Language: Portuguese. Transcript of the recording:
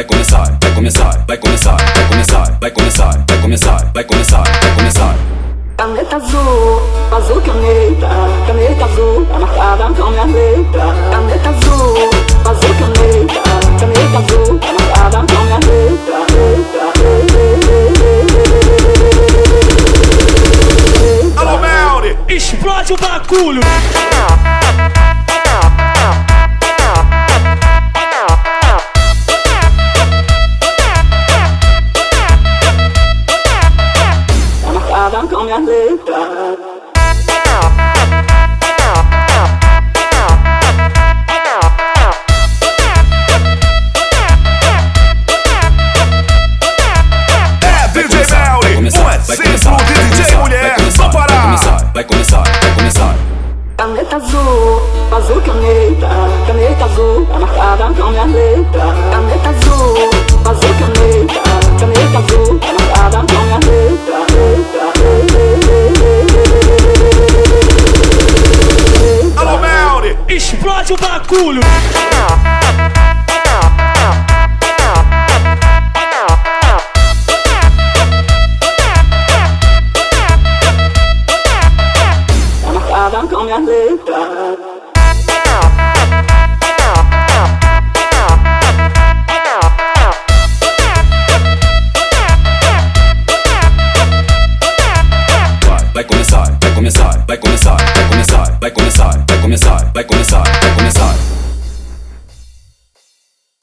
vai começar, vai começar, vai começar, vai começar, vai começar, vai começar, vai começar, vai começar. Caneta azul, azul caneta, caneta azul, tá marcada com minha letra. Caneta azul, azul caneta, caneta azul, tá marcada com minha letra. letra. Alô, Melri! Explode o bagulho! Vai Pará! começar, vai começar, vai começar. Caneta azul, azul caneta, caneta azul, tá marcada com minha letra. Caneta Explode o bagulho! Tá marcada com minha letra. vai começar, vai começar, vai começar, vai começar, vai começar, vai começar.